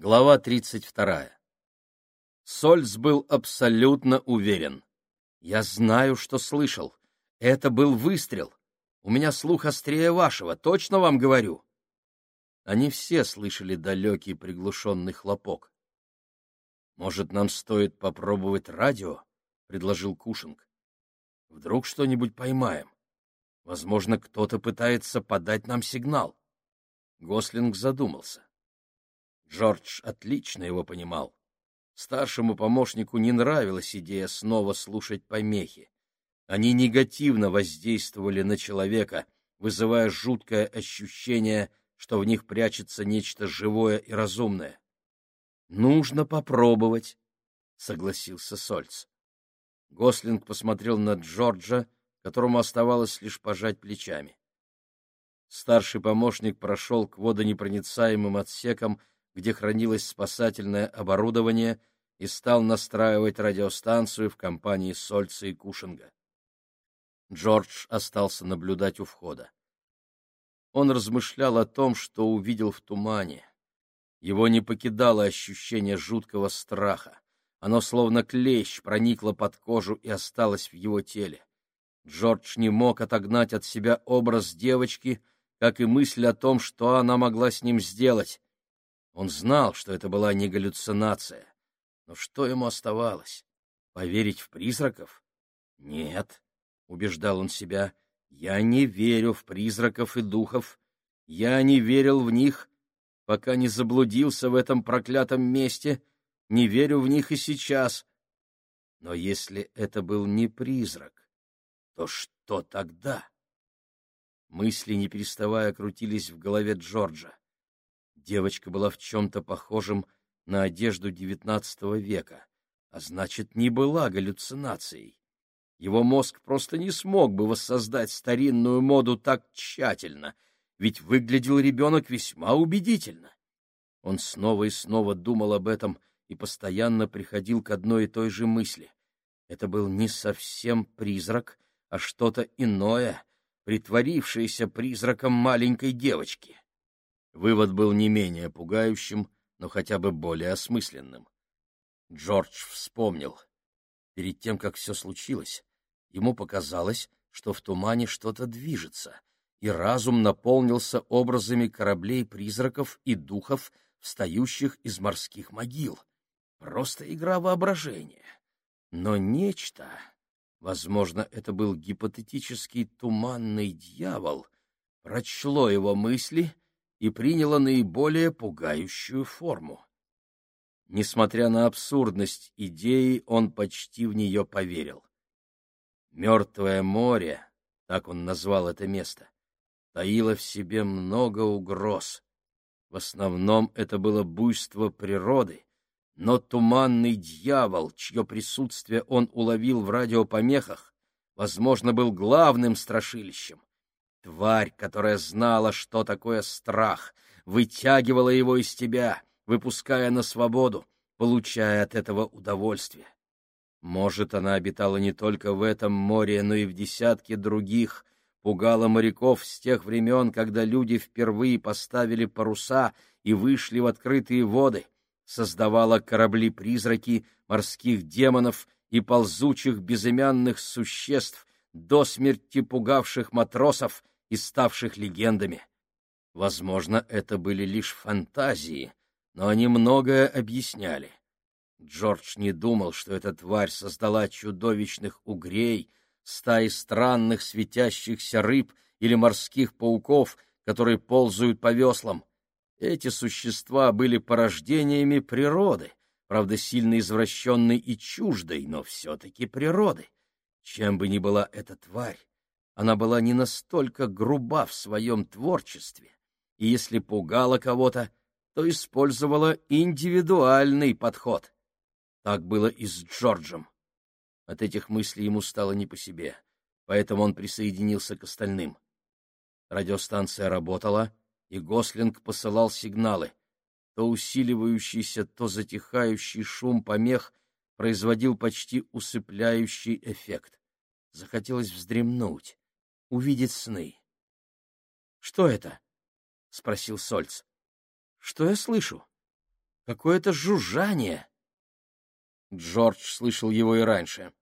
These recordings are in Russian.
Глава 32. Сольц был абсолютно уверен. «Я знаю, что слышал. Это был выстрел. У меня слух острее вашего, точно вам говорю». Они все слышали далекий приглушенный хлопок. «Может, нам стоит попробовать радио?» — предложил Кушинг. «Вдруг что-нибудь поймаем. Возможно, кто-то пытается подать нам сигнал». Гослинг задумался. Джордж отлично его понимал. Старшему помощнику не нравилась идея снова слушать помехи. Они негативно воздействовали на человека, вызывая жуткое ощущение, что в них прячется нечто живое и разумное. «Нужно попробовать», — согласился Сольц. Гослинг посмотрел на Джорджа, которому оставалось лишь пожать плечами. Старший помощник прошел к водонепроницаемым отсекам, где хранилось спасательное оборудование, и стал настраивать радиостанцию в компании Сольца и Кушинга. Джордж остался наблюдать у входа. Он размышлял о том, что увидел в тумане. Его не покидало ощущение жуткого страха. Оно словно клещ проникло под кожу и осталось в его теле. Джордж не мог отогнать от себя образ девочки, как и мысль о том, что она могла с ним сделать. Он знал, что это была не галлюцинация. Но что ему оставалось? Поверить в призраков? Нет, — убеждал он себя, — я не верю в призраков и духов. Я не верил в них, пока не заблудился в этом проклятом месте, не верю в них и сейчас. Но если это был не призрак, то что тогда? Мысли, не переставая, крутились в голове Джорджа. Девочка была в чем-то похожем на одежду XIX века, а значит, не была галлюцинацией. Его мозг просто не смог бы воссоздать старинную моду так тщательно, ведь выглядел ребенок весьма убедительно. Он снова и снова думал об этом и постоянно приходил к одной и той же мысли. Это был не совсем призрак, а что-то иное, притворившееся призраком маленькой девочки. Вывод был не менее пугающим, но хотя бы более осмысленным. Джордж вспомнил. Перед тем, как все случилось, ему показалось, что в тумане что-то движется, и разум наполнился образами кораблей-призраков и духов, встающих из морских могил. Просто игра воображения. Но нечто, возможно, это был гипотетический туманный дьявол, прочло его мысли — и приняло наиболее пугающую форму. Несмотря на абсурдность идеи, он почти в нее поверил. Мертвое море, так он назвал это место, таило в себе много угроз. В основном это было буйство природы, но туманный дьявол, чье присутствие он уловил в радиопомехах, возможно, был главным страшилищем. Тварь, которая знала, что такое страх, вытягивала его из тебя, выпуская на свободу, получая от этого удовольствие. Может, она обитала не только в этом море, но и в десятке других, пугала моряков с тех времен, когда люди впервые поставили паруса и вышли в открытые воды, создавала корабли-призраки, морских демонов и ползучих безымянных существ, до смерти пугавших матросов и ставших легендами. Возможно, это были лишь фантазии, но они многое объясняли. Джордж не думал, что эта тварь создала чудовищных угрей, стаи странных светящихся рыб или морских пауков, которые ползают по веслам. Эти существа были порождениями природы, правда, сильно извращенной и чуждой, но все-таки природы. Чем бы ни была эта тварь, она была не настолько груба в своем творчестве, и если пугала кого-то, то использовала индивидуальный подход. Так было и с Джорджем. От этих мыслей ему стало не по себе, поэтому он присоединился к остальным. Радиостанция работала, и Гослинг посылал сигналы. То усиливающийся, то затихающий шум помех производил почти усыпляющий эффект. Захотелось вздремнуть, увидеть сны. — Что это? — спросил Сольц. — Что я слышу? какое-то жужжание. Джордж слышал его и раньше.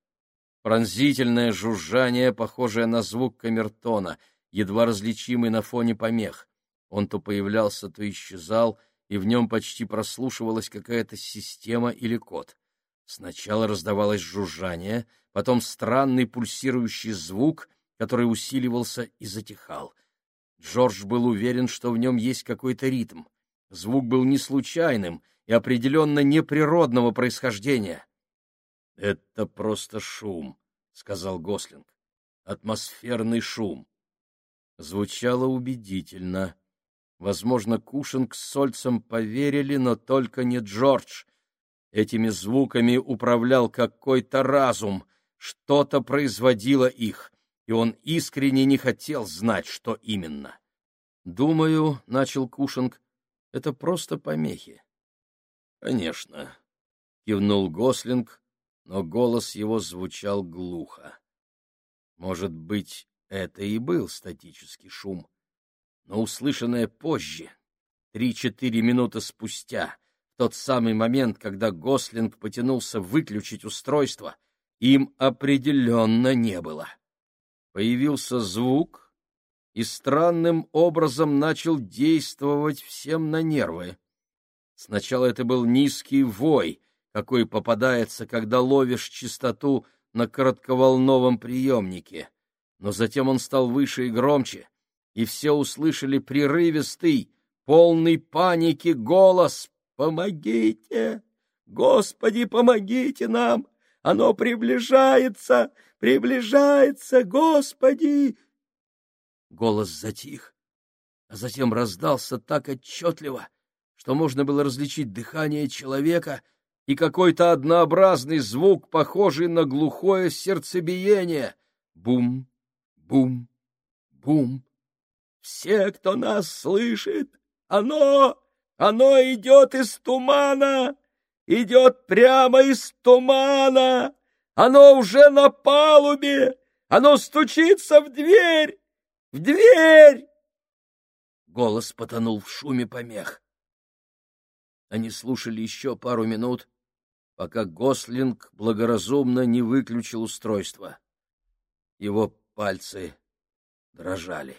Пронзительное жужжание, похожее на звук камертона, едва различимый на фоне помех. Он то появлялся, то исчезал, и в нем почти прослушивалась какая-то система или код. Сначала раздавалось жужжание, потом странный пульсирующий звук, который усиливался и затихал. Джордж был уверен, что в нем есть какой-то ритм. Звук был не случайным и определенно неприродного происхождения. — Это просто шум, — сказал Гослинг. — Атмосферный шум. Звучало убедительно. Возможно, Кушинг с Сольцем поверили, но только не Джордж. Этими звуками управлял какой-то разум, что-то производило их, и он искренне не хотел знать, что именно. «Думаю, — начал Кушинг, — это просто помехи». «Конечно», — кивнул Гослинг, но голос его звучал глухо. Может быть, это и был статический шум, но услышанное позже, три-четыре минуты спустя, тот самый момент, когда Гослинг потянулся выключить устройство, им определенно не было. Появился звук и странным образом начал действовать всем на нервы. Сначала это был низкий вой, какой попадается, когда ловишь частоту на коротковолновом приемнике. Но затем он стал выше и громче, и все услышали прерывистый, полный паники голос «Помогите! Господи, помогите нам! Оно приближается! Приближается, Господи!» Голос затих, а затем раздался так отчетливо, что можно было различить дыхание человека и какой-то однообразный звук, похожий на глухое сердцебиение. Бум, бум, бум. Все, кто нас слышит, оно, оно идет из тумана, идет прямо из тумана. Оно уже на палубе, оно стучится в дверь, в дверь. Голос потонул в шуме помех. Они слушали еще пару минут, пока Гослинг благоразумно не выключил устройство. Его пальцы дрожали.